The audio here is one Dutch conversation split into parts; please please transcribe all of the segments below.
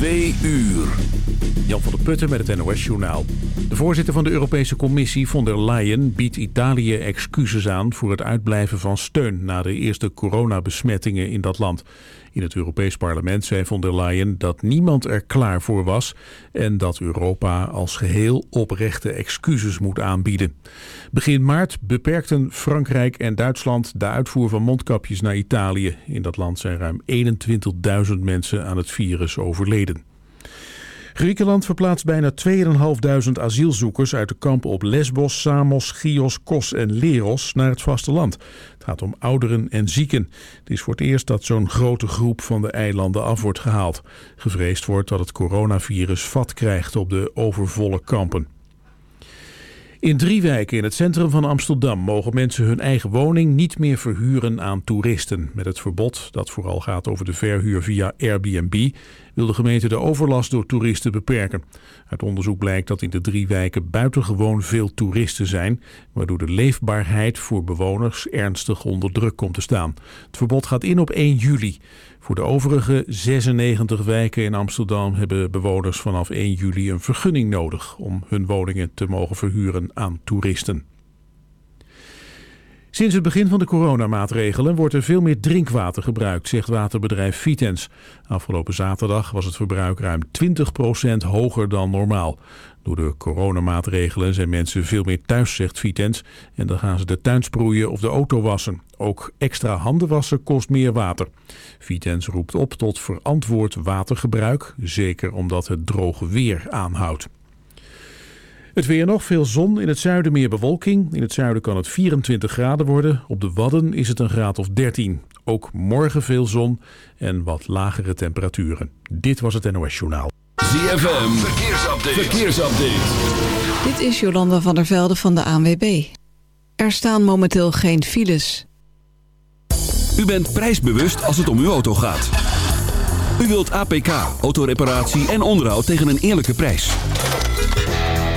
Twee uur. Jan van der Putten met het NOS-journaal. De voorzitter van de Europese Commissie, von der Leyen, biedt Italië excuses aan voor het uitblijven van steun na de eerste coronabesmettingen in dat land. In het Europees Parlement zei von der Leyen dat niemand er klaar voor was en dat Europa als geheel oprechte excuses moet aanbieden. Begin maart beperkten Frankrijk en Duitsland de uitvoer van mondkapjes naar Italië. In dat land zijn ruim 21.000 mensen aan het virus overleden. Griekenland verplaatst bijna 2.500 asielzoekers uit de kampen op Lesbos, Samos, Chios, Kos en Leros naar het vasteland. Het gaat om ouderen en zieken. Het is voor het eerst dat zo'n grote groep van de eilanden af wordt gehaald. Gevreesd wordt dat het coronavirus vat krijgt op de overvolle kampen. In drie wijken in het centrum van Amsterdam mogen mensen hun eigen woning niet meer verhuren aan toeristen. Met het verbod, dat vooral gaat over de verhuur via Airbnb, wil de gemeente de overlast door toeristen beperken. Uit onderzoek blijkt dat in de drie wijken buitengewoon veel toeristen zijn, waardoor de leefbaarheid voor bewoners ernstig onder druk komt te staan. Het verbod gaat in op 1 juli. Voor de overige 96 wijken in Amsterdam hebben bewoners vanaf 1 juli een vergunning nodig om hun woningen te mogen verhuren aan toeristen. Sinds het begin van de coronamaatregelen wordt er veel meer drinkwater gebruikt, zegt waterbedrijf Vitens. Afgelopen zaterdag was het verbruik ruim 20% hoger dan normaal. Door de coronamaatregelen zijn mensen veel meer thuis, zegt Vitens. En dan gaan ze de tuin sproeien of de auto wassen. Ook extra handen wassen kost meer water. Vitens roept op tot verantwoord watergebruik, zeker omdat het droge weer aanhoudt. Het weer nog, veel zon, in het zuiden meer bewolking. In het zuiden kan het 24 graden worden. Op de Wadden is het een graad of 13. Ook morgen veel zon en wat lagere temperaturen. Dit was het NOS Journaal. ZFM, verkeersupdate. verkeersupdate. Dit is Jolanda van der Velde van de ANWB. Er staan momenteel geen files. U bent prijsbewust als het om uw auto gaat. U wilt APK, autoreparatie en onderhoud tegen een eerlijke prijs.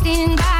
standing by.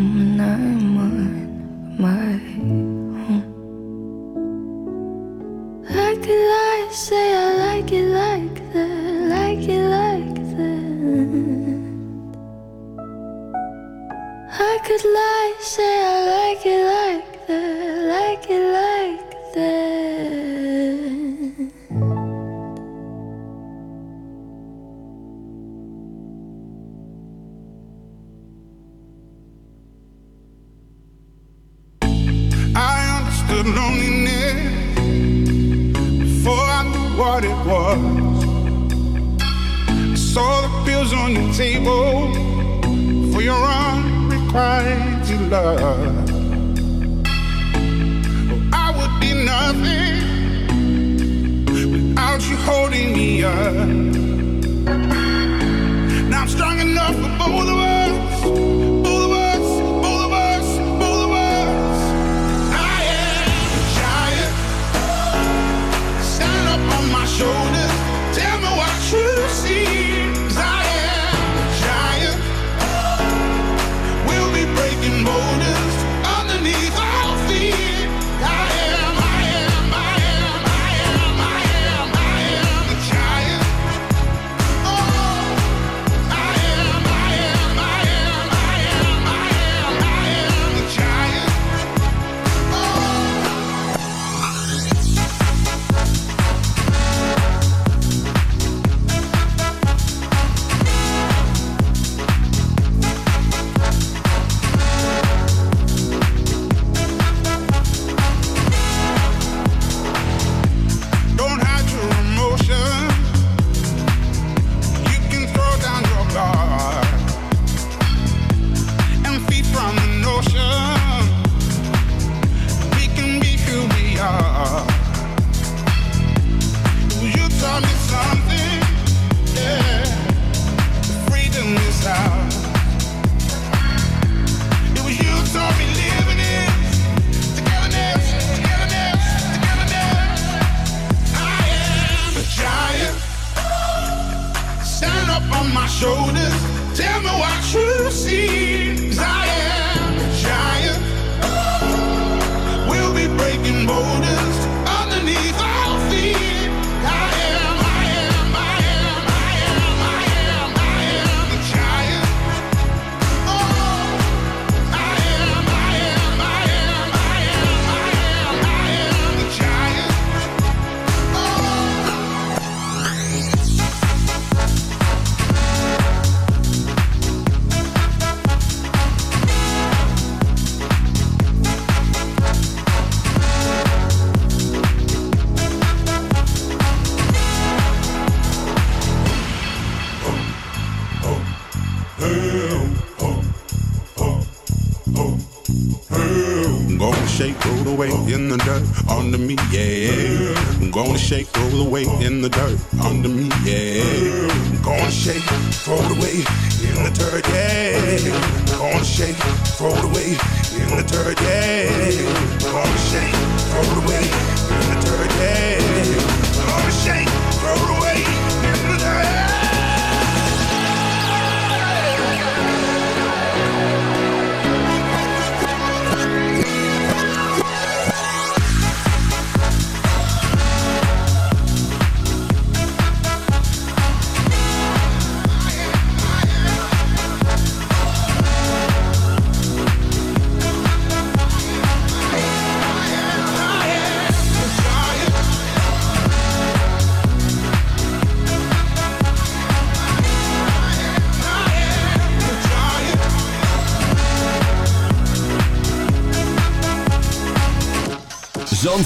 in the dirt.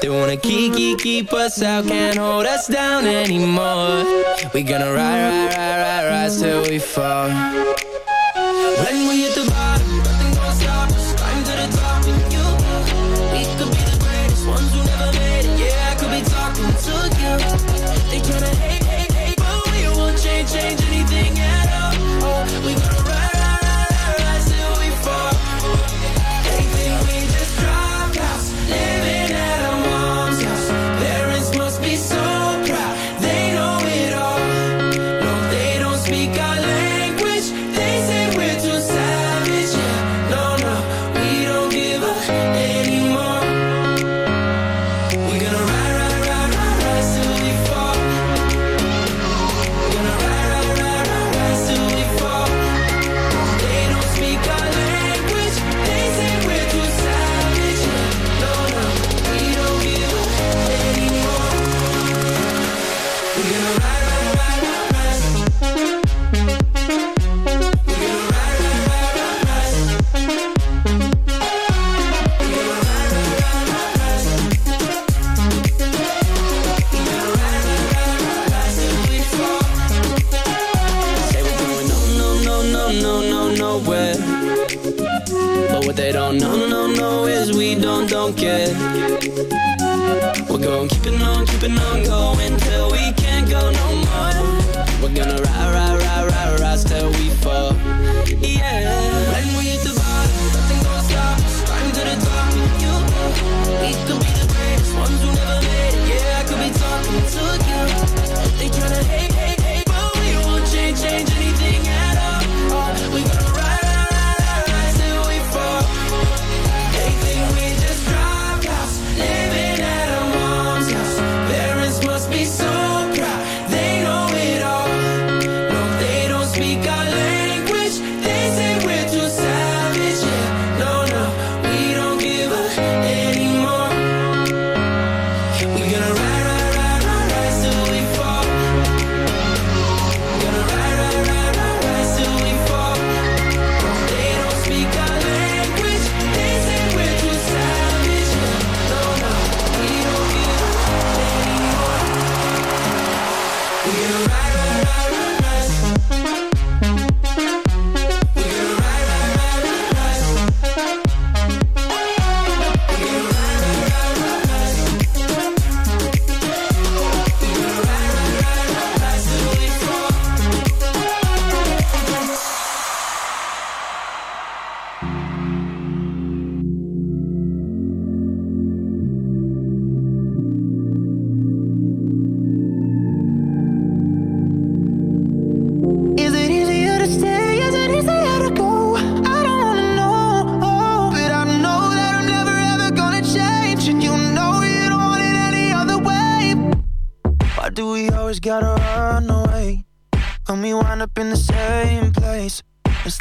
They wanna keep, keep, keep us out, can't hold us down anymore. We gonna ride, ride, ride, ride, rise till we fall. When we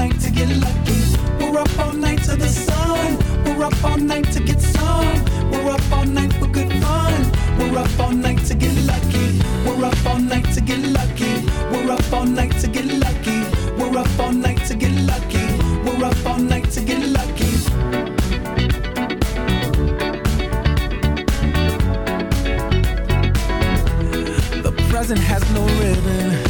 night to get lucky. We're up all night to the sun. We're up all night to get some. We're up all night for good fun. We're up all night to get lucky. We're up all night to get lucky. We're up all night to get lucky. We're up all night to get lucky. We're up all night to get lucky. The present has no ribbon